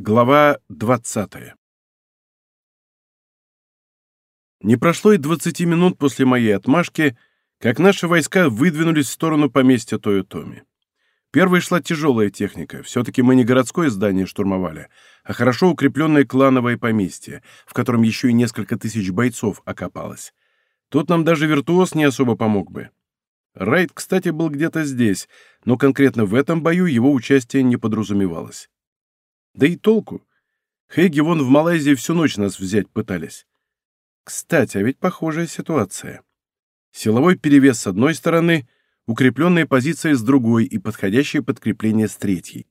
Глава 20 Не прошло и 20 минут после моей отмашки, как наши войска выдвинулись в сторону поместья Тойотоми. Первой шла тяжелая техника. Все-таки мы не городское здание штурмовали, а хорошо укрепленное клановое поместье, в котором еще и несколько тысяч бойцов окопалось. Тут нам даже виртуоз не особо помог бы. Райд, кстати, был где-то здесь, но конкретно в этом бою его участие не подразумевалось. Да и толку. Хэги вон в Малайзии всю ночь нас взять пытались. Кстати, а ведь похожая ситуация. Силовой перевес с одной стороны, укрепленная позиция с другой и подходящее подкрепление с третьей.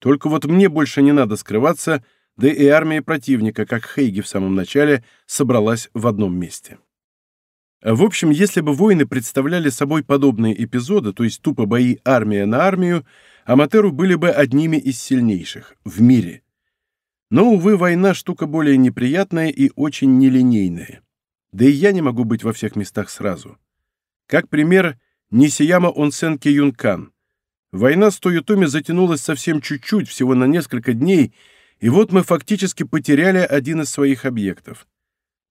Только вот мне больше не надо скрываться, да и армия противника, как Хейги в самом начале, собралась в одном месте. В общем, если бы войны представляли собой подобные эпизоды, то есть тупо бои армия на армию, Аматеру были бы одними из сильнейших в мире. Но, увы, война — штука более неприятная и очень нелинейная. Да и я не могу быть во всех местах сразу. Как пример, Нисияма Онсен Юнкан. Война с Тойотоми затянулась совсем чуть-чуть, всего на несколько дней, и вот мы фактически потеряли один из своих объектов.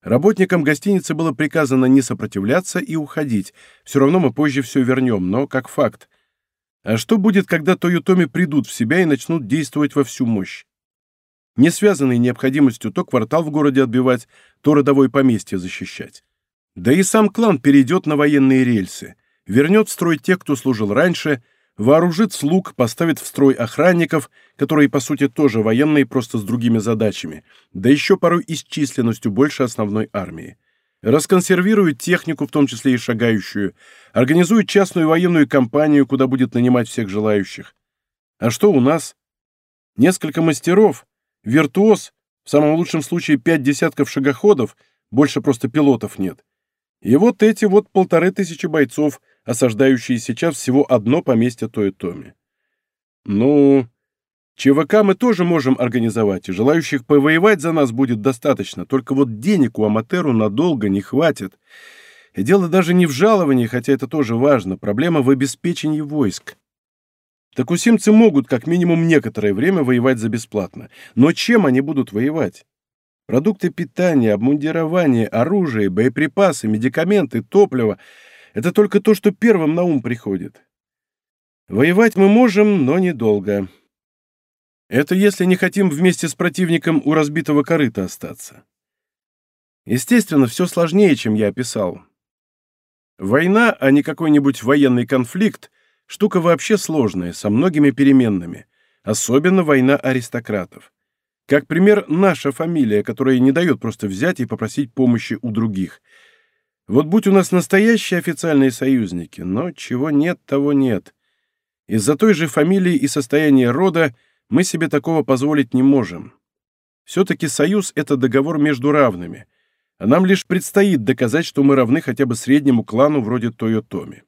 Работникам гостиницы было приказано не сопротивляться и уходить. Все равно мы позже все вернем, но как факт. А что будет, когда Тойотоми придут в себя и начнут действовать во всю мощь? Не связанный необходимостью то квартал в городе отбивать, то родовое поместье защищать. Да и сам клан перейдет на военные рельсы, вернет в строй тех, кто служил раньше, вооружит слуг, поставит в строй охранников, которые, по сути, тоже военные, просто с другими задачами, да еще порой и с численностью больше основной армии. Расконсервирует технику, в том числе и шагающую, организует частную военную компанию, куда будет нанимать всех желающих. А что у нас? Несколько мастеров, виртуоз, в самом лучшем случае пять десятков шагоходов, больше просто пилотов нет. И вот эти вот полторы тысячи бойцов, осаждающие сейчас всего одно поместье Тоэтоми. Ну, ЧВК мы тоже можем организовать, и желающих повоевать за нас будет достаточно, только вот денег у Аматеру надолго не хватит. И дело даже не в жаловании, хотя это тоже важно, проблема в обеспечении войск. Такусимцы могут как минимум некоторое время воевать за бесплатно, но чем они будут воевать? Продукты питания, обмундирование, оружие, боеприпасы, медикаменты, топливо — это только то, что первым на ум приходит. Воевать мы можем, но недолго. Это если не хотим вместе с противником у разбитого корыта остаться. Естественно, все сложнее, чем я описал. Война, а не какой-нибудь военный конфликт, штука вообще сложная, со многими переменными, особенно война аристократов. Как пример, наша фамилия, которая не дает просто взять и попросить помощи у других. Вот будь у нас настоящие официальные союзники, но чего нет, того нет. Из-за той же фамилии и состояния рода мы себе такого позволить не можем. Все-таки союз — это договор между равными, а нам лишь предстоит доказать, что мы равны хотя бы среднему клану вроде Тойотоми.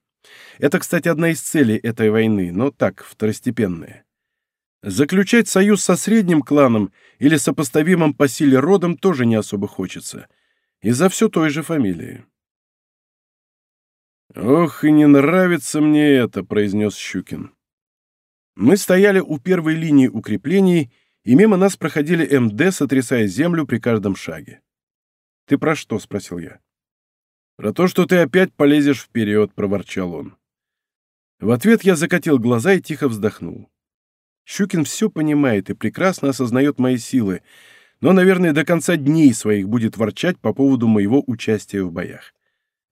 Это, кстати, одна из целей этой войны, но так, второстепенная. Заключать союз со средним кланом или сопоставимым по силе родом тоже не особо хочется. Из-за все той же фамилии. «Ох, и не нравится мне это», — произнес Щукин. Мы стояли у первой линии укреплений, и мимо нас проходили МД, сотрясая землю при каждом шаге. «Ты про что?» — спросил я. «Про то, что ты опять полезешь вперед», — проворчал он. В ответ я закатил глаза и тихо вздохнул. Щукин все понимает и прекрасно осознает мои силы, но, наверное, до конца дней своих будет ворчать по поводу моего участия в боях.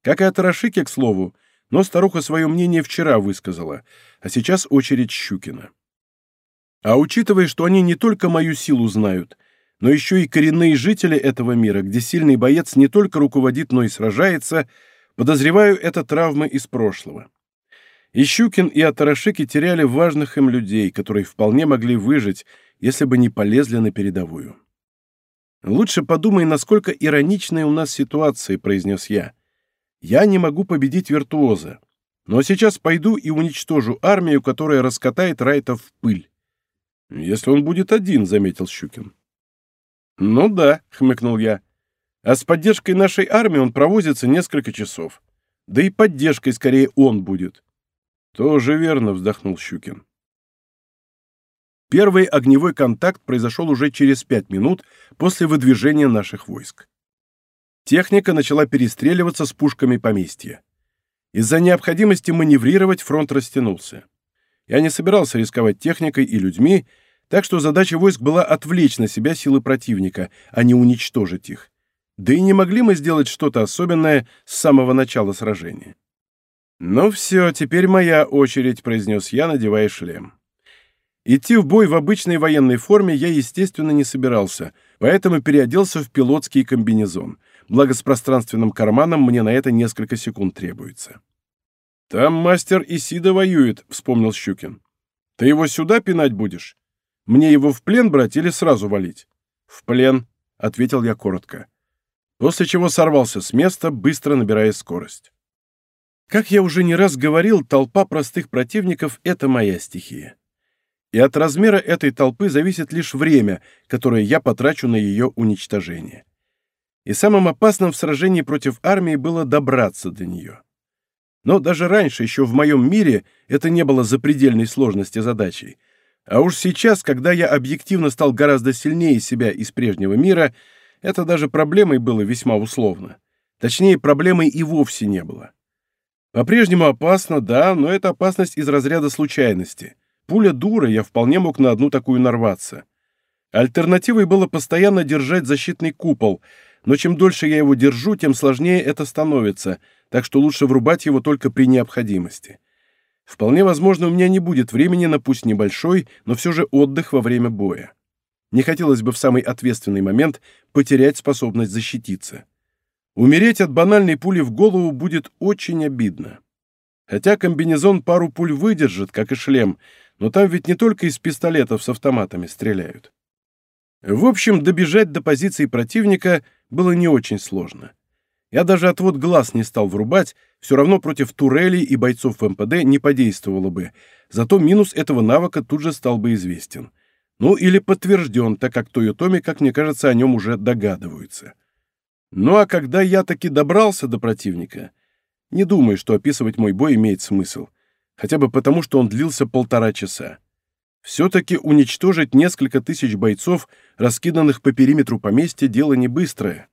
Как и о Тарашике, к слову, но старуха свое мнение вчера высказала, а сейчас очередь Щукина. А учитывая, что они не только мою силу знают, но еще и коренные жители этого мира, где сильный боец не только руководит, но и сражается, подозреваю, это травмы из прошлого. И Щукин, и Атарашики теряли важных им людей, которые вполне могли выжить, если бы не полезли на передовую. «Лучше подумай, насколько ироничная у нас ситуация», — произнес я. «Я не могу победить виртуоза, но сейчас пойду и уничтожу армию, которая раскатает Райтов в пыль». «Если он будет один», — заметил Щукин. «Ну да», — хмыкнул я. «А с поддержкой нашей армии он провозится несколько часов. Да и поддержкой скорее он будет. «Тоже верно», — вздохнул Щукин. Первый огневой контакт произошел уже через пять минут после выдвижения наших войск. Техника начала перестреливаться с пушками поместья. Из-за необходимости маневрировать фронт растянулся. Я не собирался рисковать техникой и людьми, так что задача войск была отвлечь на себя силы противника, а не уничтожить их. Да и не могли мы сделать что-то особенное с самого начала сражения. «Ну все, теперь моя очередь», — произнес я, надевая шлем. Идти в бой в обычной военной форме я, естественно, не собирался, поэтому переоделся в пилотский комбинезон. Благо с пространственным карманом мне на это несколько секунд требуется. «Там мастер Исида воюет», — вспомнил Щукин. «Ты его сюда пинать будешь? Мне его в плен брать или сразу валить?» «В плен», — ответил я коротко. После чего сорвался с места, быстро набирая скорость. Как я уже не раз говорил, толпа простых противников — это моя стихия и от размера этой толпы зависит лишь время, которое я потрачу на ее уничтожение. И самым опасным в сражении против армии было добраться до нее. Но даже раньше, еще в моем мире, это не было запредельной сложности задачей. А уж сейчас, когда я объективно стал гораздо сильнее себя из прежнего мира, это даже проблемой было весьма условно. Точнее, проблемой и вовсе не было. По-прежнему опасно, да, но это опасность из разряда случайности. Пуля дура, я вполне мог на одну такую нарваться. Альтернативой было постоянно держать защитный купол, но чем дольше я его держу, тем сложнее это становится, так что лучше врубать его только при необходимости. Вполне возможно, у меня не будет времени на пусть небольшой, но все же отдых во время боя. Не хотелось бы в самый ответственный момент потерять способность защититься. Умереть от банальной пули в голову будет очень обидно. Хотя комбинезон пару пуль выдержит, как и шлем, но там ведь не только из пистолетов с автоматами стреляют. В общем, добежать до позиции противника было не очень сложно. Я даже отвод глаз не стал врубать, все равно против турелей и бойцов МПД не подействовало бы, зато минус этого навыка тут же стал бы известен. Ну или подтвержден, так как Тойотоми, как мне кажется, о нем уже догадываются. Ну а когда я таки добрался до противника, не думаю, что описывать мой бой имеет смысл — хотя бы потому, что он длился полтора часа. Все-таки уничтожить несколько тысяч бойцов, раскиданных по периметру поместья, дело не быстрое.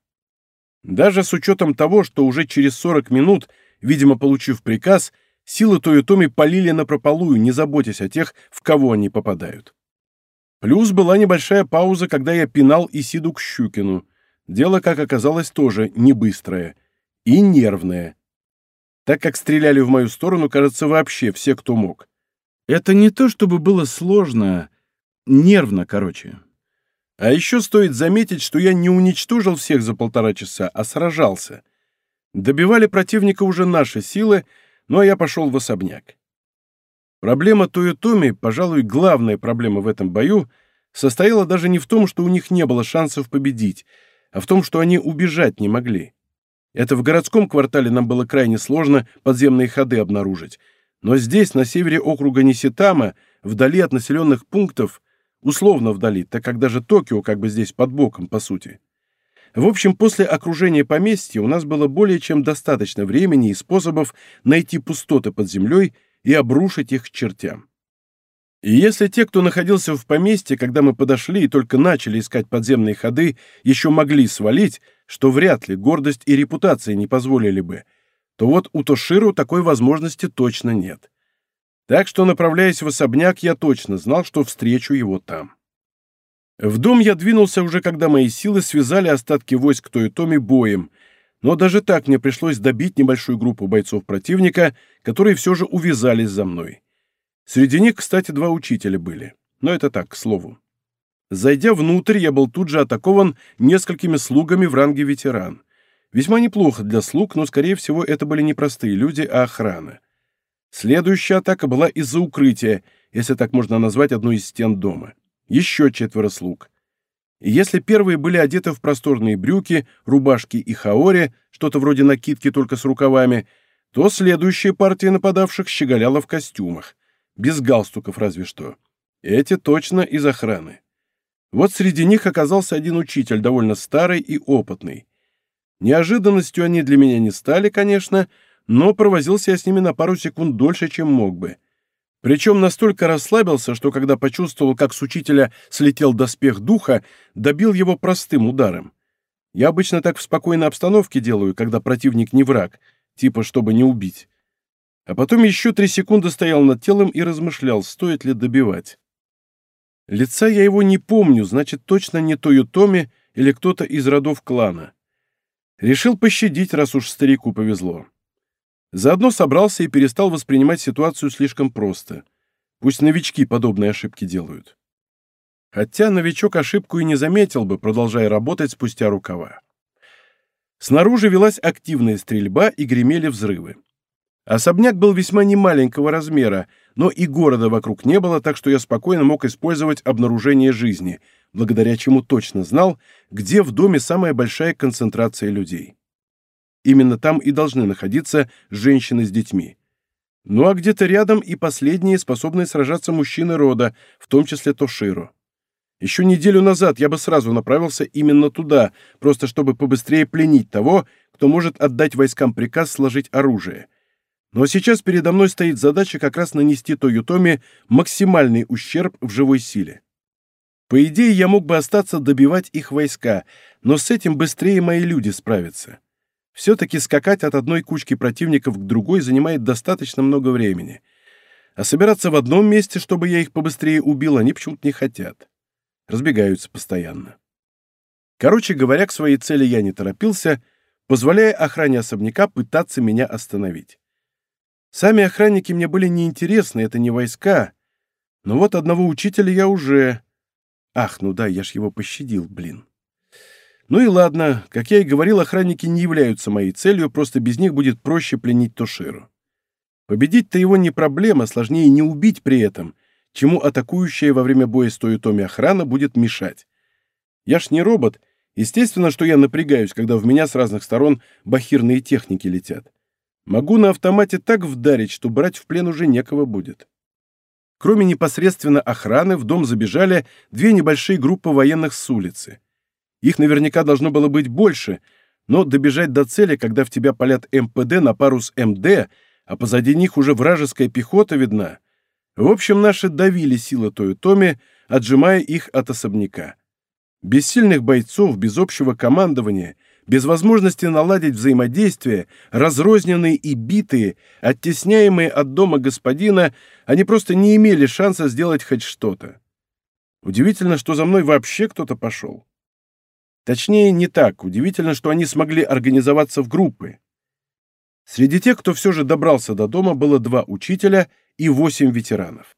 Даже с учетом того, что уже через 40 минут, видимо, получив приказ, силы Тойотоми полили на прополую, не заботясь о тех, в кого они попадают. Плюс была небольшая пауза, когда я пинал Исиду к Щукину. Дело, как оказалось, тоже не быстрое и нервное так как стреляли в мою сторону, кажется, вообще все, кто мог. Это не то, чтобы было сложно, нервно, короче. А еще стоит заметить, что я не уничтожил всех за полтора часа, а сражался. Добивали противника уже наши силы, ну а я пошел в особняк. Проблема Тойотоми, пожалуй, главная проблема в этом бою, состояла даже не в том, что у них не было шансов победить, а в том, что они убежать не могли. Это в городском квартале нам было крайне сложно подземные ходы обнаружить. Но здесь, на севере округа Ниситама, вдали от населенных пунктов, условно вдали, так как даже Токио как бы здесь под боком, по сути. В общем, после окружения поместья у нас было более чем достаточно времени и способов найти пустоты под землей и обрушить их к чертям. И если те, кто находился в поместье, когда мы подошли и только начали искать подземные ходы, еще могли свалить, что вряд ли гордость и репутация не позволили бы, то вот у Тоширу такой возможности точно нет. Так что, направляясь в особняк, я точно знал, что встречу его там. В дом я двинулся уже, когда мои силы связали остатки войск Тойотоми боем, но даже так мне пришлось добить небольшую группу бойцов противника, которые все же увязались за мной. Среди них, кстати, два учителя были. Но это так, к слову. Зайдя внутрь, я был тут же атакован несколькими слугами в ранге ветеран. Весьма неплохо для слуг, но, скорее всего, это были не простые люди, а охрана. Следующая атака была из-за укрытия, если так можно назвать одну из стен дома. Еще четверо слуг. И если первые были одеты в просторные брюки, рубашки и хаори, что-то вроде накидки только с рукавами, то следующая партия нападавших щеголяла в костюмах без галстуков разве что. Эти точно из охраны. Вот среди них оказался один учитель, довольно старый и опытный. Неожиданностью они для меня не стали, конечно, но провозился я с ними на пару секунд дольше, чем мог бы. Причем настолько расслабился, что когда почувствовал, как с учителя слетел доспех духа, добил его простым ударом. Я обычно так в спокойной обстановке делаю, когда противник не враг, типа чтобы не убить. А потом еще три секунды стоял над телом и размышлял, стоит ли добивать. Лица я его не помню, значит, точно не Тойотоми или кто-то из родов клана. Решил пощадить, раз уж старику повезло. Заодно собрался и перестал воспринимать ситуацию слишком просто. Пусть новички подобные ошибки делают. Хотя новичок ошибку и не заметил бы, продолжая работать спустя рукава. Снаружи велась активная стрельба и гремели взрывы. Особняк был весьма немаленького размера, но и города вокруг не было, так что я спокойно мог использовать обнаружение жизни, благодаря чему точно знал, где в доме самая большая концентрация людей. Именно там и должны находиться женщины с детьми. Ну а где-то рядом и последние, способные сражаться мужчины рода, в том числе Тоширо. Еще неделю назад я бы сразу направился именно туда, просто чтобы побыстрее пленить того, кто может отдать войскам приказ сложить оружие. Но сейчас передо мной стоит задача как раз нанести Тойотоми максимальный ущерб в живой силе. По идее, я мог бы остаться добивать их войска, но с этим быстрее мои люди справятся. Все-таки скакать от одной кучки противников к другой занимает достаточно много времени. А собираться в одном месте, чтобы я их побыстрее убил, они почему-то не хотят разбегаются постоянно. Короче говоря, к своей цели я не торопился, позволяя охране особняка пытаться меня остановить. Сами охранники мне были неинтересны, это не войска. Но вот одного учителя я уже... Ах, ну да, я ж его пощадил, блин. Ну и ладно, как я и говорил, охранники не являются моей целью, просто без них будет проще пленить Тоширу. Победить-то его не проблема, сложнее не убить при этом — чему атакующая во время боя с Тойотоми охрана будет мешать. Я ж не робот, естественно, что я напрягаюсь, когда в меня с разных сторон бахирные техники летят. Могу на автомате так вдарить, что брать в плен уже некого будет. Кроме непосредственно охраны, в дом забежали две небольшие группы военных с улицы. Их наверняка должно было быть больше, но добежать до цели, когда в тебя палят МПД на пару с МД, а позади них уже вражеская пехота видна, в общем, наши давили силы Тойотоми, отжимая их от особняка. Без сильных бойцов, без общего командования, без возможности наладить взаимодействие, разрозненные и битые, оттесняемые от дома господина, они просто не имели шанса сделать хоть что-то. Удивительно, что за мной вообще кто-то пошел. Точнее, не так. Удивительно, что они смогли организоваться в группы. Среди тех, кто все же добрался до дома, было два учителя и восемь ветеранов.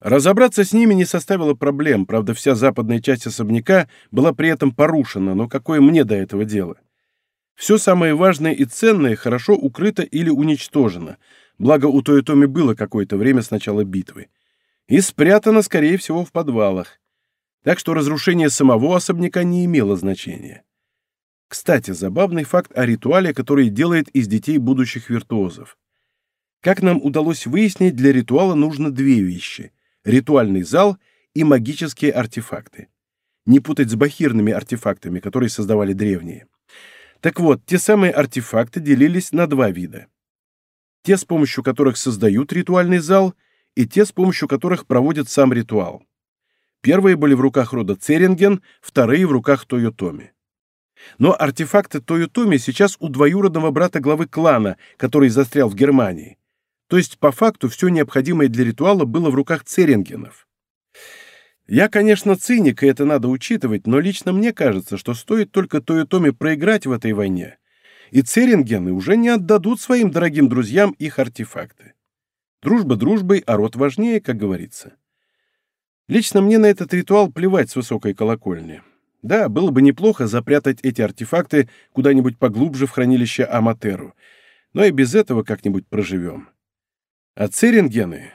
Разобраться с ними не составило проблем, правда, вся западная часть особняка была при этом порушена, но какое мне до этого дело? Все самое важное и ценное хорошо укрыто или уничтожено, благо у Тоетоми было какое-то время с начала битвы, и спрятано, скорее всего, в подвалах, так что разрушение самого особняка не имело значения. Кстати, забавный факт о ритуале, который делает из детей будущих виртуозов. Как нам удалось выяснить, для ритуала нужно две вещи — ритуальный зал и магические артефакты. Не путать с бахирными артефактами, которые создавали древние. Так вот, те самые артефакты делились на два вида. Те, с помощью которых создают ритуальный зал, и те, с помощью которых проводят сам ритуал. Первые были в руках рода Церинген, вторые — в руках Тойотоми. Но артефакты Тойотоми сейчас у двоюродного брата главы клана, который застрял в Германии. То есть, по факту, все необходимое для ритуала было в руках церингенов. Я, конечно, циник, и это надо учитывать, но лично мне кажется, что стоит только Тойотоми проиграть в этой войне, и церингены уже не отдадут своим дорогим друзьям их артефакты. Дружба дружбой, а род важнее, как говорится. Лично мне на этот ритуал плевать с высокой колокольни. Да, было бы неплохо запрятать эти артефакты куда-нибудь поглубже в хранилище Аматеру, но и без этого как-нибудь проживем. А церингены,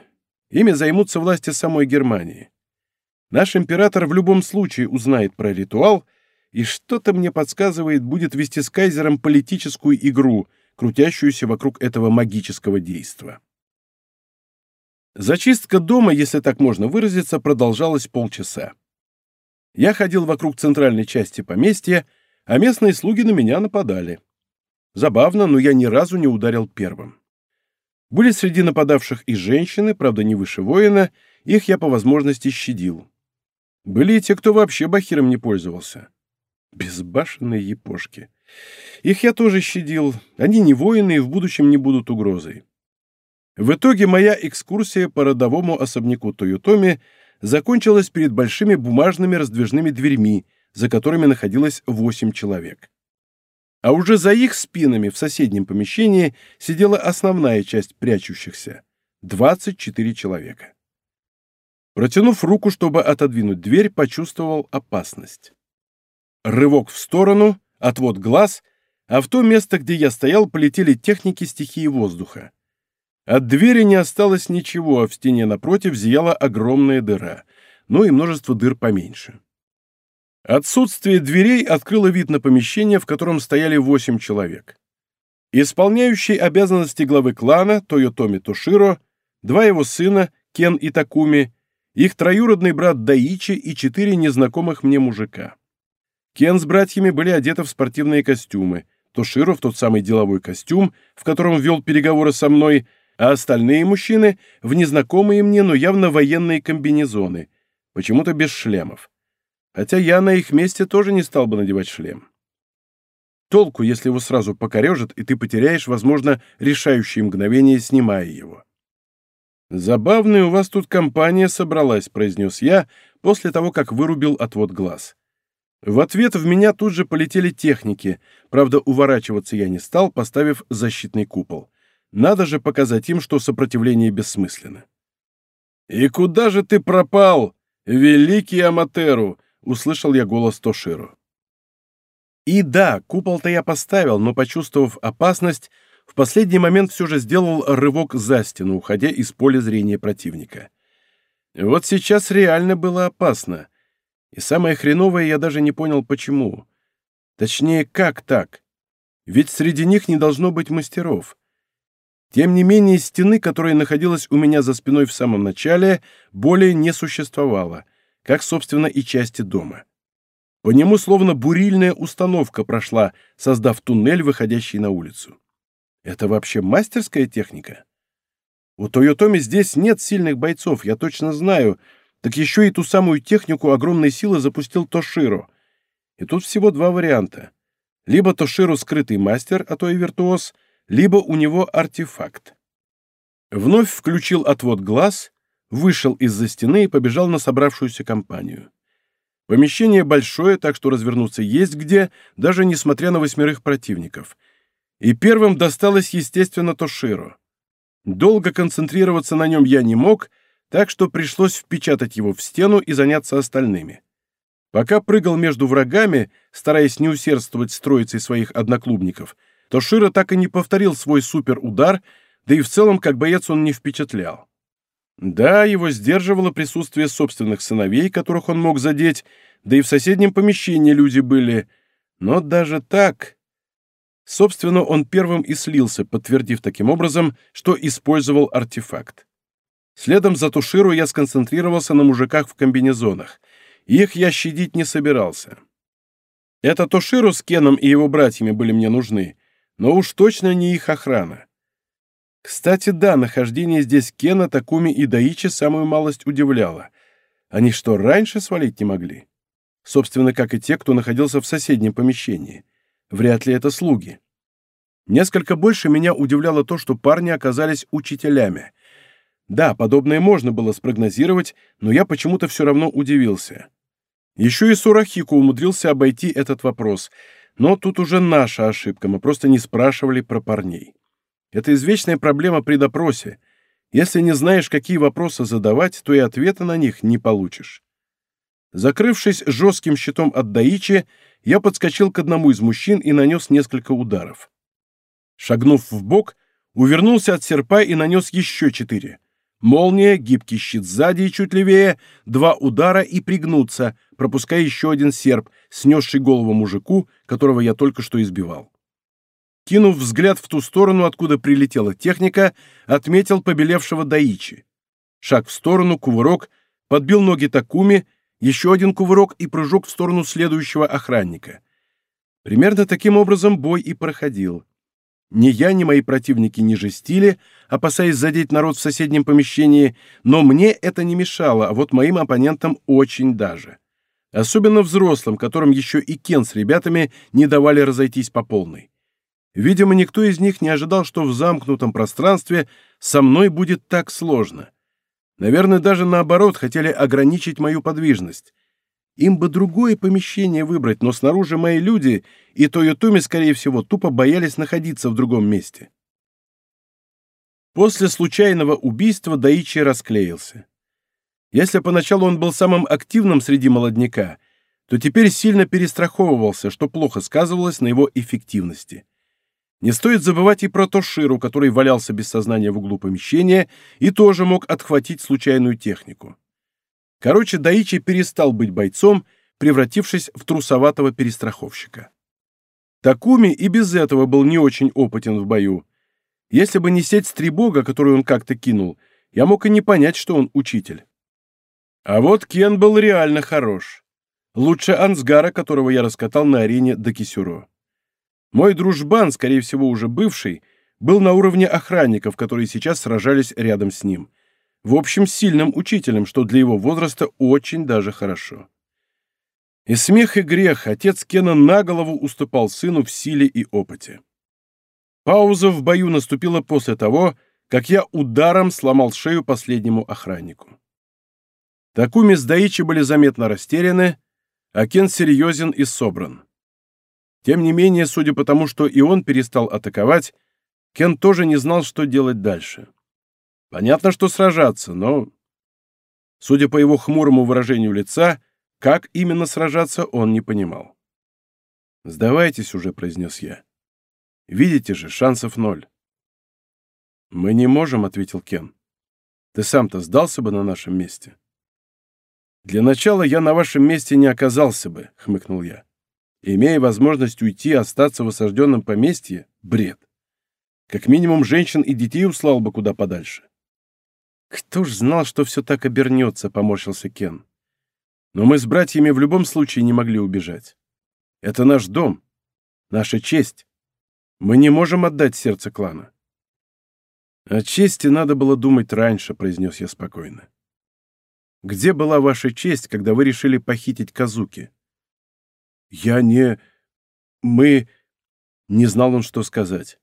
ими займутся власти самой Германии. Наш император в любом случае узнает про ритуал, и что-то мне подсказывает, будет вести с кайзером политическую игру, крутящуюся вокруг этого магического действа. Зачистка дома, если так можно выразиться, продолжалась полчаса. Я ходил вокруг центральной части поместья, а местные слуги на меня нападали. Забавно, но я ни разу не ударил первым. Были среди нападавших и женщины, правда, не выше воина, их я по возможности щадил. Были и те, кто вообще бахиром не пользовался. Безбашенные епошки. Их я тоже щадил. Они не воины и в будущем не будут угрозой. В итоге моя экскурсия по родовому особняку Тойотоми закончилась перед большими бумажными раздвижными дверьми, за которыми находилось восемь человек. А уже за их спинами в соседнем помещении сидела основная часть прячущихся — 24 человека. Протянув руку, чтобы отодвинуть дверь, почувствовал опасность. Рывок в сторону, отвод глаз, а в то место, где я стоял, полетели техники стихии воздуха. От двери не осталось ничего, а в стене напротив зияла огромная дыра, ну и множество дыр поменьше. Отсутствие дверей открыло вид на помещение, в котором стояли восемь человек. Исполняющий обязанности главы клана Тойотоми Тоширо, два его сына, Кен и Такуми, их троюродный брат Даичи и четыре незнакомых мне мужика. Кен с братьями были одеты в спортивные костюмы, Тоширо в тот самый деловой костюм, в котором вел переговоры со мной, а остальные мужчины — в незнакомые мне, но явно военные комбинезоны, почему-то без шлемов. Хотя я на их месте тоже не стал бы надевать шлем. Толку, если его сразу покорежат, и ты потеряешь, возможно, решающие мгновения, снимая его. «Забавная у вас тут компания собралась», — произнес я после того, как вырубил отвод глаз. В ответ в меня тут же полетели техники, правда, уворачиваться я не стал, поставив защитный купол. Надо же показать им, что сопротивление бессмысленно. «И куда же ты пропал, великий Аматеру?» — услышал я голос Тоширу. И да, купол-то я поставил, но, почувствовав опасность, в последний момент все же сделал рывок за стену, уходя из поля зрения противника. Вот сейчас реально было опасно. И самое хреновое, я даже не понял, почему. Точнее, как так? Ведь среди них не должно быть мастеров. Тем не менее, стены, которая находилась у меня за спиной в самом начале, более не существовало, как, собственно, и части дома. По нему словно бурильная установка прошла, создав туннель, выходящий на улицу. Это вообще мастерская техника? У Тойотоми здесь нет сильных бойцов, я точно знаю, так еще и ту самую технику огромной силы запустил Тоширо. И тут всего два варианта. Либо Тоширо скрытый мастер, а то и виртуоз, либо у него артефакт. Вновь включил отвод глаз, вышел из-за стены и побежал на собравшуюся компанию. Помещение большое, так что развернуться есть где, даже несмотря на восьмерых противников. И первым досталось, естественно, Тоширо. Долго концентрироваться на нем я не мог, так что пришлось впечатать его в стену и заняться остальными. Пока прыгал между врагами, стараясь не усердствовать с троицей своих одноклубников, то Шира так и не повторил свой суперудар, да и в целом как боец он не впечатлял. Да, его сдерживало присутствие собственных сыновей, которых он мог задеть, да и в соседнем помещении люди были. Но даже так... Собственно, он первым и слился, подтвердив таким образом, что использовал артефакт. Следом за Туширу я сконцентрировался на мужиках в комбинезонах. Их я щадить не собирался. Это Тоширу с Кеном и его братьями были мне нужны, но уж точно не их охрана. Кстати, да, нахождение здесь Кена, Такуми и Даичи самую малость удивляло. Они что, раньше свалить не могли? Собственно, как и те, кто находился в соседнем помещении. Вряд ли это слуги. Несколько больше меня удивляло то, что парни оказались учителями. Да, подобное можно было спрогнозировать, но я почему-то все равно удивился. Еще и Сурахику умудрился обойти этот вопрос — но тут уже наша ошибка, мы просто не спрашивали про парней. Это извечная проблема при допросе. Если не знаешь, какие вопросы задавать, то и ответа на них не получишь. Закрывшись жестким щитом от Даичи, я подскочил к одному из мужчин и нанес несколько ударов. Шагнув в бок, увернулся от серпа и нанес еще четыре. Молния, гибкий щит сзади и чуть левее, два удара и пригнуться, пропуская еще один серп, снесший голову мужику, которого я только что избивал. Кинув взгляд в ту сторону, откуда прилетела техника, отметил побелевшего Даичи. Шаг в сторону, кувырок, подбил ноги Такуми, еще один кувырок и прыжок в сторону следующего охранника. Примерно таким образом бой и проходил. Ни я, ни мои противники не жестили, опасаясь задеть народ в соседнем помещении, но мне это не мешало, а вот моим оппонентам очень даже. Особенно взрослым, которым еще и Кен с ребятами не давали разойтись по полной. Видимо, никто из них не ожидал, что в замкнутом пространстве со мной будет так сложно. Наверное, даже наоборот, хотели ограничить мою подвижность. Им бы другое помещение выбрать, но снаружи мои люди, и Тойотуми, скорее всего, тупо боялись находиться в другом месте. После случайного убийства Даичи расклеился. Если поначалу он был самым активным среди молодняка, то теперь сильно перестраховывался, что плохо сказывалось на его эффективности. Не стоит забывать и про Тоширу, который валялся без сознания в углу помещения и тоже мог отхватить случайную технику. Короче, Даичи перестал быть бойцом, превратившись в трусоватого перестраховщика. Такуми и без этого был не очень опытен в бою. Если бы не сеть стрибога, которую он как-то кинул, я мог и не понять, что он учитель. А вот Кен был реально хорош. Лучше Ансгара, которого я раскатал на арене до Кисюро. Мой дружбан, скорее всего, уже бывший, был на уровне охранников, которые сейчас сражались рядом с ним — в общем, сильным учителем, что для его возраста очень даже хорошо. И смех, и грех отец Кена на голову уступал сыну в силе и опыте. Пауза в бою наступила после того, как я ударом сломал шею последнему охраннику. Такуми с Даичи были заметно растеряны, а Кен серьезен и собран. Тем не менее, судя по тому, что и он перестал атаковать, Кен тоже не знал, что делать дальше. Понятно, что сражаться, но... Судя по его хмурому выражению лица, как именно сражаться, он не понимал. «Сдавайтесь уже», — произнес я. «Видите же, шансов ноль». «Мы не можем», — ответил Кен. «Ты сам-то сдался бы на нашем месте?» «Для начала я на вашем месте не оказался бы», — хмыкнул я. «Имея возможность уйти и остаться в осажденном поместье — бред. Как минимум женщин и детей услал бы куда подальше. «Кто ж знал, что все так обернется?» — поморщился Кен. «Но мы с братьями в любом случае не могли убежать. Это наш дом, наша честь. Мы не можем отдать сердце клана». «О чести надо было думать раньше», — произнес я спокойно. «Где была ваша честь, когда вы решили похитить Казуки?» «Я не... Мы...» Не знал он, что сказать.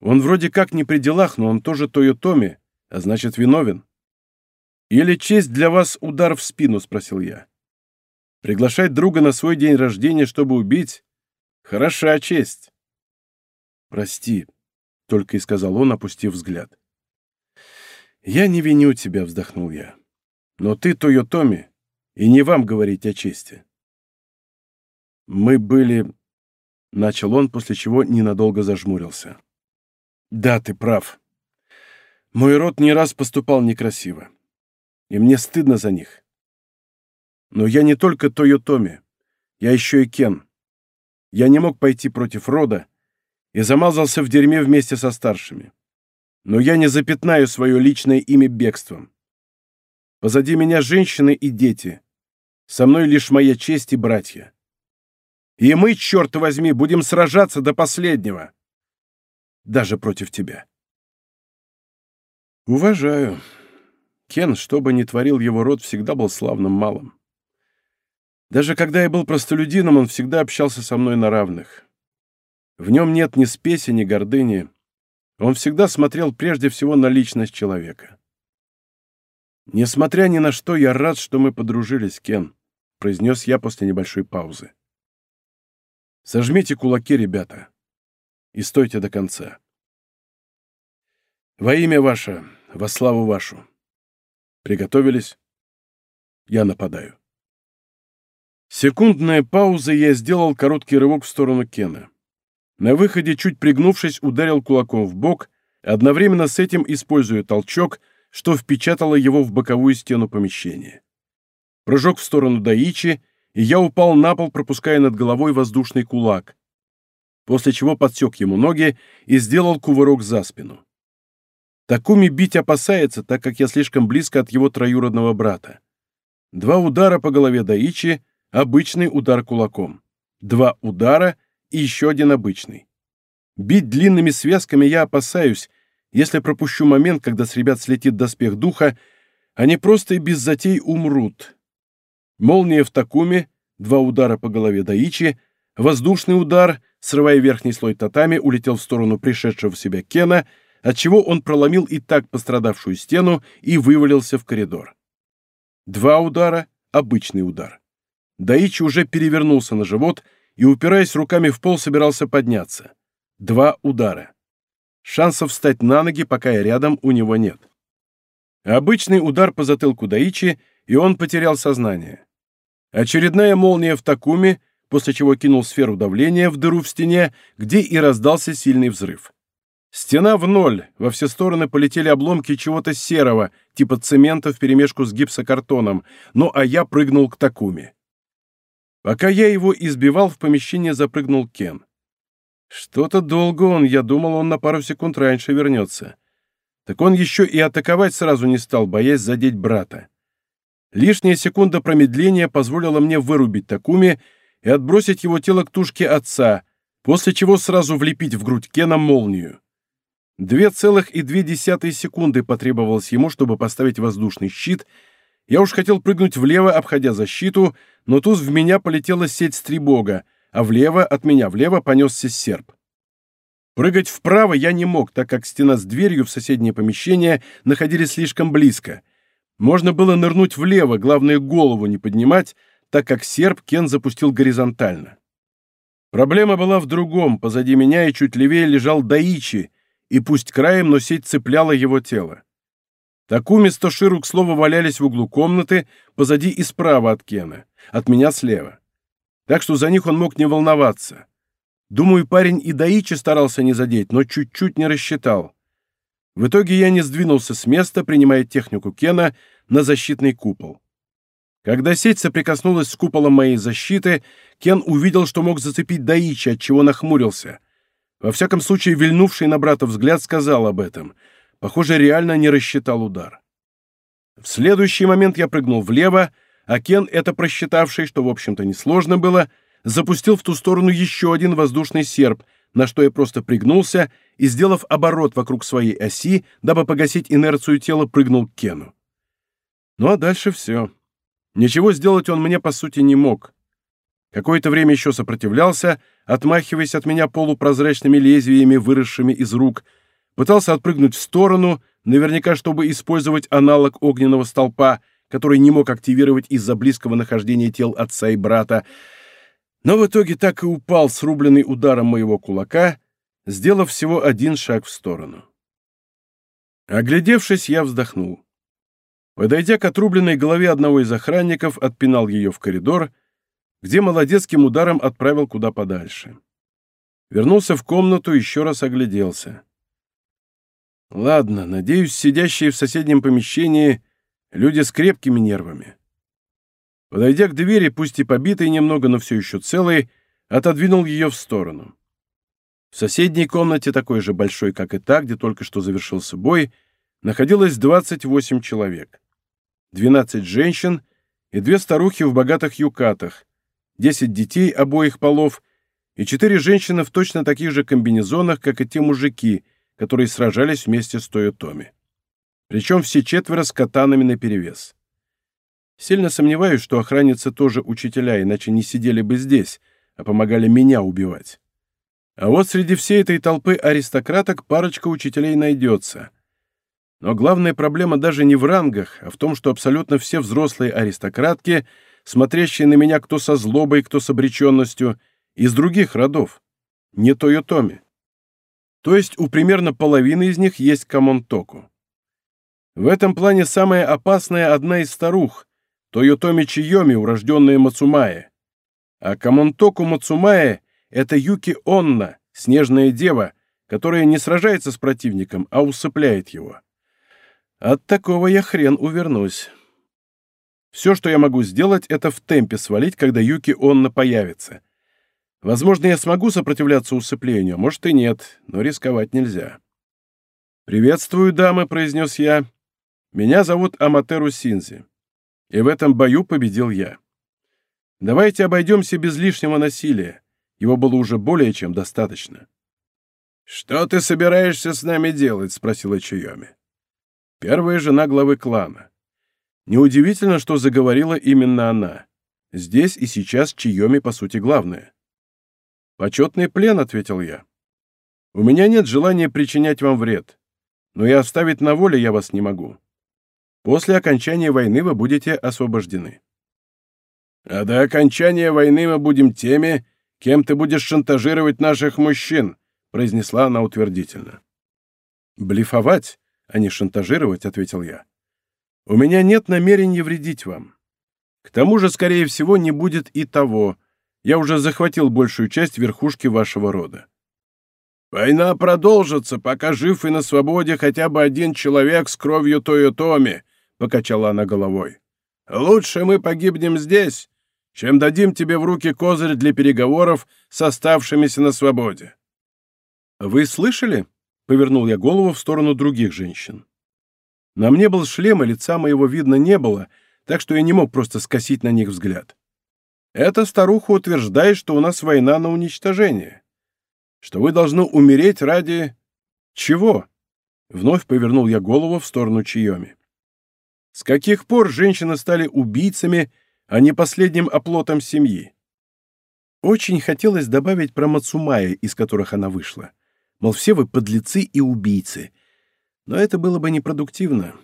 Он вроде как не при делах, но он тоже Тойотоми, а значит, виновен. Или честь для вас удар в спину, спросил я. Приглашать друга на свой день рождения, чтобы убить? Хороша честь. Прости, только и сказал он, опустив взгляд. Я не виню тебя, вздохнул я. Но ты Тойотоми, и не вам говорить о чести. Мы были... Начал он, после чего ненадолго зажмурился. Да, ты прав. Мой род не раз поступал некрасиво. И мне стыдно за них. Но я не только Тойотоми, я еще и Кен. Я не мог пойти против рода и замазался в дерьме вместе со старшими. Но я не запятнаю свое личное имя бегством. Позади меня женщины и дети. Со мной лишь моя честь и братья. И мы, черт возьми, будем сражаться до последнего. Даже против тебя. Уважаю. Кен, что бы ни творил его род, всегда был славным малым. Даже когда я был простолюдином, он всегда общался со мной на равных. В нем нет ни спеси, ни гордыни. Он всегда смотрел прежде всего на личность человека. «Несмотря ни на что, я рад, что мы подружились, Кен», — произнес я после небольшой паузы. «Сожмите кулаки, ребята, и стойте до конца. Во имя ваше, во славу вашу. Приготовились? Я нападаю. Секундная пауза, я сделал короткий рывок в сторону Кена. На выходе, чуть пригнувшись, ударил кулаком в бок, одновременно с этим используя толчок, что впечатало его в боковую стену помещения. Прыжок в сторону Даичи, и я упал на пол, пропуская над головой воздушный кулак, после чего подсек ему ноги и сделал кувырок за спину. Такуми бить опасается, так как я слишком близко от его троюродного брата. Два удара по голове Даичи, обычный удар кулаком. Два удара и еще один обычный. Бить длинными связками я опасаюсь. Если пропущу момент, когда с ребят слетит доспех духа, они просто и без затей умрут. Молния в Такуме, два удара по голове Даичи, воздушный удар, срывая верхний слой татами, улетел в сторону пришедшего в себя Кена, отчего он проломил и так пострадавшую стену и вывалился в коридор. Два удара — обычный удар. Даичи уже перевернулся на живот и, упираясь руками в пол, собирался подняться. Два удара. Шансов встать на ноги, пока я рядом, у него нет. Обычный удар по затылку Даичи, и он потерял сознание. Очередная молния в Такуме, после чего кинул сферу давления в дыру в стене, где и раздался сильный взрыв. Стена в ноль, во все стороны полетели обломки чего-то серого, типа цемента вперемешку с гипсокартоном, ну а я прыгнул к Такуме. Пока я его избивал, в помещение запрыгнул Кен. Что-то долго он, я думал, он на пару секунд раньше вернется. Так он еще и атаковать сразу не стал, боясь задеть брата. Лишняя секунда промедления позволила мне вырубить Такуми и отбросить его тело к тушке отца, после чего сразу влепить в грудь Кена молнию. Две целых и две десятые секунды потребовалось ему, чтобы поставить воздушный щит. Я уж хотел прыгнуть влево, обходя защиту, но тут в меня полетела сеть стрибога, а влево, от меня влево, понесся серп. Прыгать вправо я не мог, так как стена с дверью в соседнее помещение находились слишком близко. Можно было нырнуть влево, главное голову не поднимать, так как серп Кен запустил горизонтально. Проблема была в другом, позади меня и чуть левее лежал Даичи, и пусть краем, но сеть цепляла его тело. Такуми с Тоширу, к слову, валялись в углу комнаты, позади и справа от Кена, от меня слева. Так что за них он мог не волноваться. Думаю, парень и Даичи старался не задеть, но чуть-чуть не рассчитал. В итоге я не сдвинулся с места, принимая технику Кена на защитный купол. Когда сеть соприкоснулась с куполом моей защиты, Кен увидел, что мог зацепить Даичи, от чего нахмурился. Во всяком случае, вильнувший на брата взгляд сказал об этом. Похоже, реально не рассчитал удар. В следующий момент я прыгнул влево, а Кен, это просчитавший, что, в общем-то, несложно было, запустил в ту сторону еще один воздушный серп, на что я просто пригнулся и, сделав оборот вокруг своей оси, дабы погасить инерцию тела, прыгнул к Кену. Ну а дальше все. Ничего сделать он мне, по сути, не мог. Какое-то время еще сопротивлялся, отмахиваясь от меня полупрозрачными лезвиями, выросшими из рук, пытался отпрыгнуть в сторону, наверняка чтобы использовать аналог огненного столпа, который не мог активировать из-за близкого нахождения тел отца и брата, но в итоге так и упал, срубленный ударом моего кулака, сделав всего один шаг в сторону. Оглядевшись, я вздохнул. Подойдя к отрубленной голове одного из охранников, отпинал ее в коридор, где молодецким ударом отправил куда подальше. Вернулся в комнату, еще раз огляделся. Ладно, надеюсь, сидящие в соседнем помещении люди с крепкими нервами. Подойдя к двери, пусть и побитой немного, но все еще целой, отодвинул ее в сторону. В соседней комнате, такой же большой, как и та, где только что завершился бой, находилось 28 человек. 12 женщин и две старухи в богатых юкатах, 10 детей обоих полов и четыре женщины в точно таких же комбинезонах, как и те мужики, которые сражались вместе с Тойотоми. Причем все четверо с катанами наперевес. Сильно сомневаюсь, что охранницы тоже учителя, иначе не сидели бы здесь, а помогали меня убивать. А вот среди всей этой толпы аристократок парочка учителей найдется. Но главная проблема даже не в рангах, а в том, что абсолютно все взрослые аристократки, смотрящие на меня кто со злобой, кто с обреченностью, из других родов, не Тойотоми. То есть у примерно половины из них есть Камонтоку. В этом плане самая опасная одна из старух, Тойотоми Чиоми, урожденная Мацумае. А Камонтоку Мацумае — это Юки Онна, снежная дева, которая не сражается с противником, а усыпляет его. От такого я хрен увернусь. Все, что я могу сделать, это в темпе свалить, когда Юки Онна появится. Возможно, я смогу сопротивляться усыплению, может и нет, но рисковать нельзя. «Приветствую, дамы», — произнес я. «Меня зовут Аматеру Синзи, и в этом бою победил я. Давайте обойдемся без лишнего насилия, его было уже более чем достаточно». «Что ты собираешься с нами делать?» — спросила Чайоми. Первая жена главы клана. Неудивительно, что заговорила именно она. Здесь и сейчас Чайоми, по сути, главное. «Почетный плен», — ответил я. «У меня нет желания причинять вам вред, но и оставить на воле я вас не могу. После окончания войны вы будете освобождены». «А до окончания войны мы будем теми, кем ты будешь шантажировать наших мужчин», — произнесла она утвердительно. «Блефовать, а не шантажировать», — ответил я. «У меня нет намерения вредить вам. К тому же, скорее всего, не будет и того. Я уже захватил большую часть верхушки вашего рода». «Война продолжится, пока жив и на свободе хотя бы один человек с кровью Тойотоми», — покачала она головой. «Лучше мы погибнем здесь, чем дадим тебе в руки козырь для переговоров с оставшимися на свободе». «Вы слышали?» — повернул я голову в сторону других женщин. На мне был шлем, и лица моего видно не было, так что я не мог просто скосить на них взгляд. Эта старуха утверждает, что у нас война на уничтожение. Что вы должны умереть ради... Чего? Вновь повернул я голову в сторону Чиоми. С каких пор женщины стали убийцами, а не последним оплотом семьи? Очень хотелось добавить про Мацумая, из которых она вышла. Мол, все вы подлецы и убийцы. Но это было бы непродуктивно.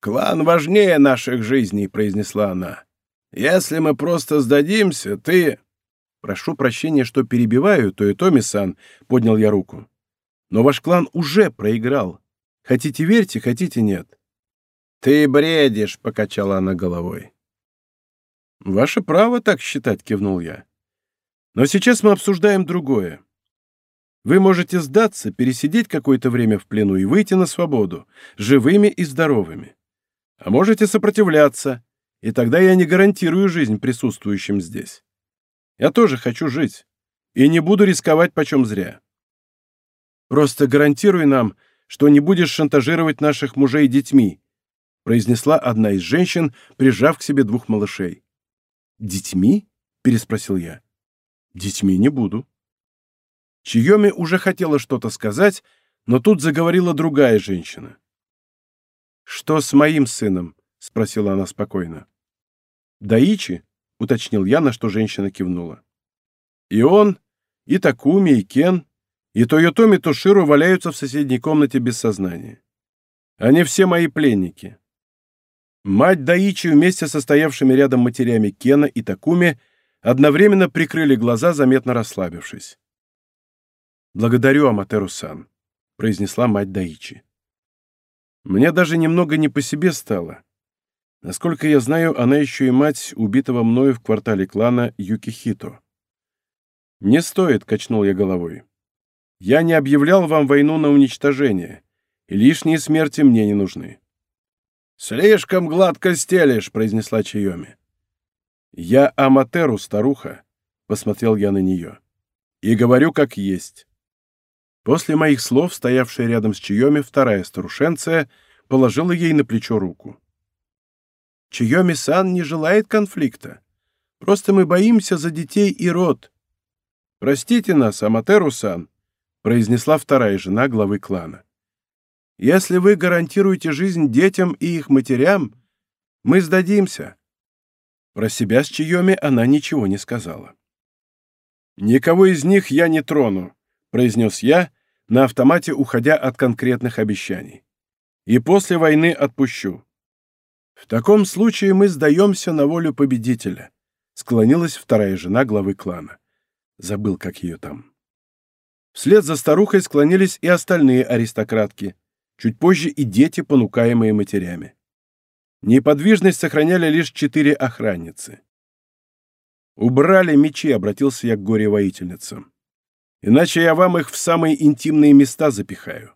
«Клан важнее наших жизней», — произнесла она. «Если мы просто сдадимся, ты...» «Прошу прощения, что перебиваю, то и Томи-сан», — поднял я руку. «Но ваш клан уже проиграл. Хотите верьте, хотите нет». «Ты бредишь», — покачала она головой. «Ваше право так считать», — кивнул я. «Но сейчас мы обсуждаем другое. Вы можете сдаться, пересидеть какое-то время в плену и выйти на свободу, живыми и здоровыми. А можете сопротивляться, и тогда я не гарантирую жизнь присутствующим здесь. Я тоже хочу жить, и не буду рисковать почем зря. Просто гарантируй нам, что не будешь шантажировать наших мужей детьми, произнесла одна из женщин, прижав к себе двух малышей. «Детьми?» — переспросил я. «Детьми не буду». Чиоми уже хотела что-то сказать, но тут заговорила другая женщина. «Что с моим сыном?» — спросила она спокойно. «Даичи?» — уточнил я, на что женщина кивнула. «И он, и Такуми, и Кен, и Тойотоми Тоширу валяются в соседней комнате без сознания. Они все мои пленники». Мать Даичи вместе со стоявшими рядом матерями Кена и Такуми одновременно прикрыли глаза, заметно расслабившись. «Благодарю, Аматеру-сан», — произнесла мать Даичи. Мне даже немного не по себе стало. Насколько я знаю, она еще и мать убитого мною в квартале клана Юкихито. «Не стоит», — качнул я головой. «Я не объявлял вам войну на уничтожение, и лишние смерти мне не нужны». «Слишком гладко стелишь», — произнесла Чайоми. «Я Аматеру, старуха», — посмотрел я на нее. «И говорю, как есть. После моих слов, стоявшая рядом с Чиоми вторая старушенция положила ей на плечо руку. «Чиоми-сан не желает конфликта. Просто мы боимся за детей и род. Простите нас, Аматеру-сан», — произнесла вторая жена главы клана. «Если вы гарантируете жизнь детям и их матерям, мы сдадимся». Про себя с Чиоми она ничего не сказала. «Никого из них я не трону», — произнес я, на автомате уходя от конкретных обещаний. И после войны отпущу. В таком случае мы сдаемся на волю победителя, склонилась вторая жена главы клана. Забыл, как ее там. Вслед за старухой склонились и остальные аристократки, чуть позже и дети, понукаемые матерями. Неподвижность сохраняли лишь четыре охранницы. «Убрали мечи», — обратился я к горе-воительницам иначе я вам их в самые интимные места запихаю.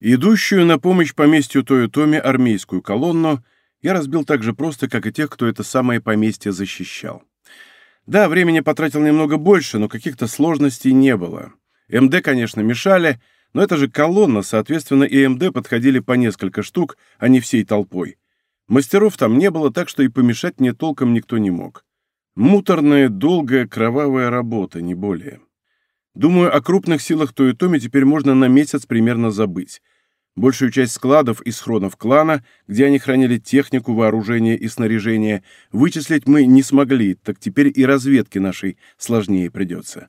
Идущую на помощь поместью Тойотоми армейскую колонну я разбил так же просто, как и тех, кто это самое поместье защищал. Да, времени потратил немного больше, но каких-то сложностей не было. МД, конечно, мешали, но это же колонна, соответственно, и МД подходили по несколько штук, а не всей толпой. Мастеров там не было, так что и помешать мне толком никто не мог. Муторная, долгая, кровавая работа, не более. Думаю, о крупных силах Тойотоми теперь можно на месяц примерно забыть. Большую часть складов и схронов клана, где они хранили технику, вооружение и снаряжение, вычислить мы не смогли, так теперь и разведке нашей сложнее придется.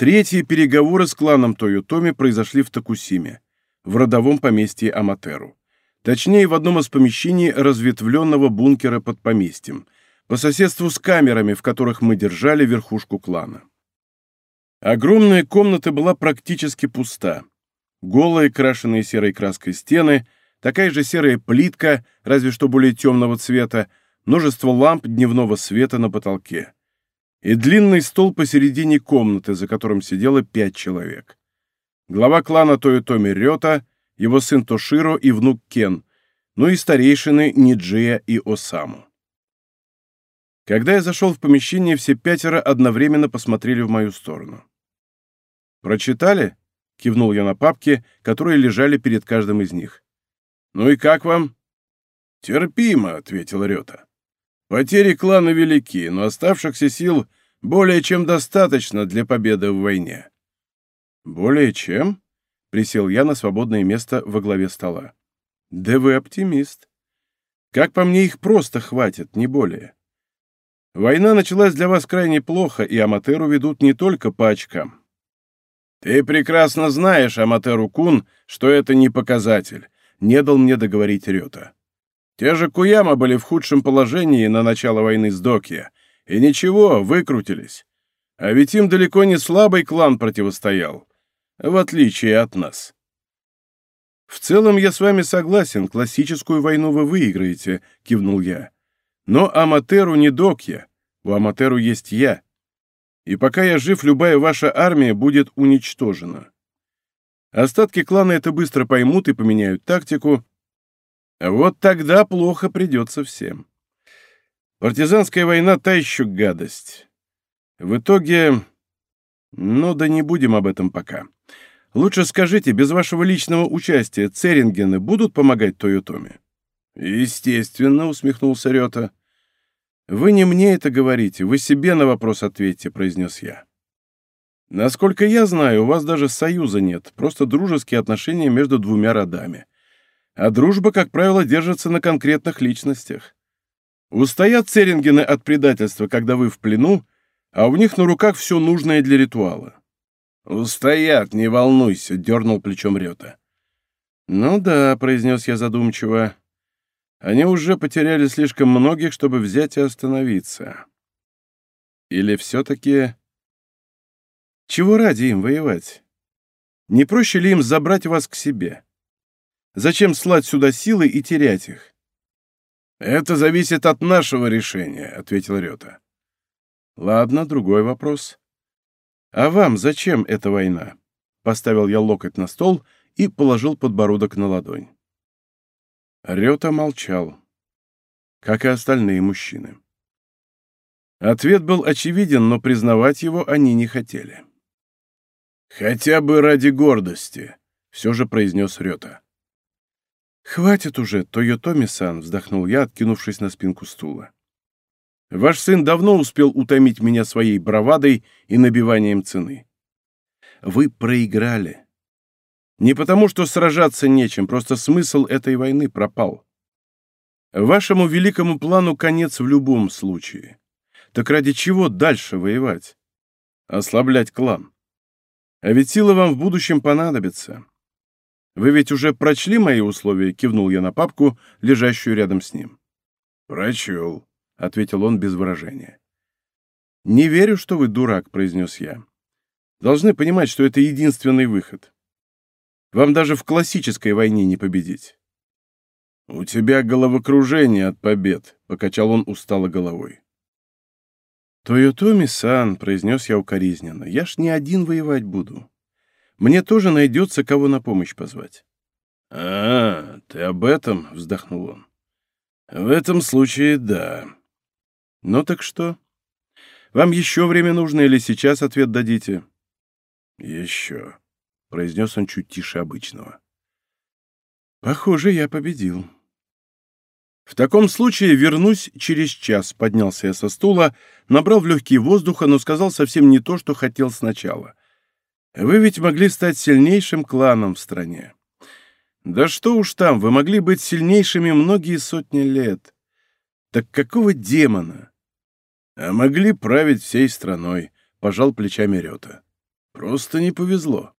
Третьи переговоры с кланом Тойотоми произошли в Токусиме, в родовом поместье Аматеру. Точнее, в одном из помещений разветвленного бункера под поместьем, по соседству с камерами, в которых мы держали верхушку клана. Огромная комната была практически пуста. Голые, крашеные серой краской стены, такая же серая плитка, разве что более темного цвета, множество ламп дневного света на потолке. И длинный стол посередине комнаты, за которым сидело пять человек. Глава клана Тойотоми Рёта, его сын Тоширо и внук Кен, ну и старейшины Ниджия и Осаму. Когда я зашел в помещение, все пятеро одновременно посмотрели в мою сторону. «Прочитали?» — кивнул я на папки, которые лежали перед каждым из них. «Ну и как вам?» «Терпимо», — ответил Рёта. «Потери клана велики, но оставшихся сил более чем достаточно для победы в войне». «Более чем?» — присел я на свободное место во главе стола. «Да вы оптимист. Как по мне, их просто хватит, не более. Война началась для вас крайне плохо, и Аматеру ведут не только по очкам. «Ты прекрасно знаешь, Аматеру Кун, что это не показатель», — не дал мне договорить Рёта. «Те же Куяма были в худшем положении на начало войны с Докия, и ничего, выкрутились. А ведь им далеко не слабый клан противостоял, в отличие от нас». «В целом я с вами согласен, классическую войну вы выиграете», — кивнул я. «Но Аматеру не Докья, у Аматеру есть я и пока я жив, любая ваша армия будет уничтожена. Остатки клана это быстро поймут и поменяют тактику. Вот тогда плохо придется всем. Партизанская война — та еще гадость. В итоге... Ну да не будем об этом пока. Лучше скажите, без вашего личного участия Церингены будут помогать Тойотоме? Естественно, усмехнулся Рёта. «Вы не мне это говорите, вы себе на вопрос ответьте», — произнес я. «Насколько я знаю, у вас даже союза нет, просто дружеские отношения между двумя родами. А дружба, как правило, держится на конкретных личностях. Устоят Церингены от предательства, когда вы в плену, а у них на руках все нужное для ритуала». «Устоят, не волнуйся», — дернул плечом Рета. «Ну да», — произнес я задумчиво, они уже потеряли слишком многих, чтобы взять и остановиться. Или все-таки... Чего ради им воевать? Не проще ли им забрать вас к себе? Зачем слать сюда силы и терять их? «Это зависит от нашего решения», — ответил Рёта. «Ладно, другой вопрос. А вам зачем эта война?» Поставил я локоть на стол и положил подбородок на ладонь. Рёта молчал, как и остальные мужчины. Ответ был очевиден, но признавать его они не хотели. «Хотя бы ради гордости», — все же произнес Рёта. «Хватит уже, Тойотоми-сан», — вздохнул я, откинувшись на спинку стула. «Ваш сын давно успел утомить меня своей бравадой и набиванием цены. Вы проиграли. Не потому, что сражаться нечем, просто смысл этой войны пропал. Вашему великому плану конец в любом случае. Так ради чего дальше воевать? Ослаблять клан. А ведь сила вам в будущем понадобится. Вы ведь уже прочли мои условия, кивнул я на папку, лежащую рядом с ним. Прочел, ответил он без выражения. Не верю, что вы дурак, произнес я. Должны понимать, что это единственный выход. Вам даже в классической войне не победить. «У тебя головокружение от побед», — покачал он устало головой. «Тойотоми-сан», — произнес я укоризненно, — «я ж не один воевать буду. Мне тоже найдется, кого на помощь позвать». «А, ты об этом?» — вздохнул он. «В этом случае да». «Ну так что? Вам еще время нужно или сейчас ответ дадите?» «Еще», — произнес он чуть тише обычного. «Похоже, я победил». В таком случае вернусь через час, поднялся я со стула, набрал в легкие воздуха, но сказал совсем не то, что хотел сначала. Вы ведь могли стать сильнейшим кланом в стране. Да что уж там, вы могли быть сильнейшими многие сотни лет. Так какого демона? А могли править всей страной, пожал плечами Рёта. Просто не повезло.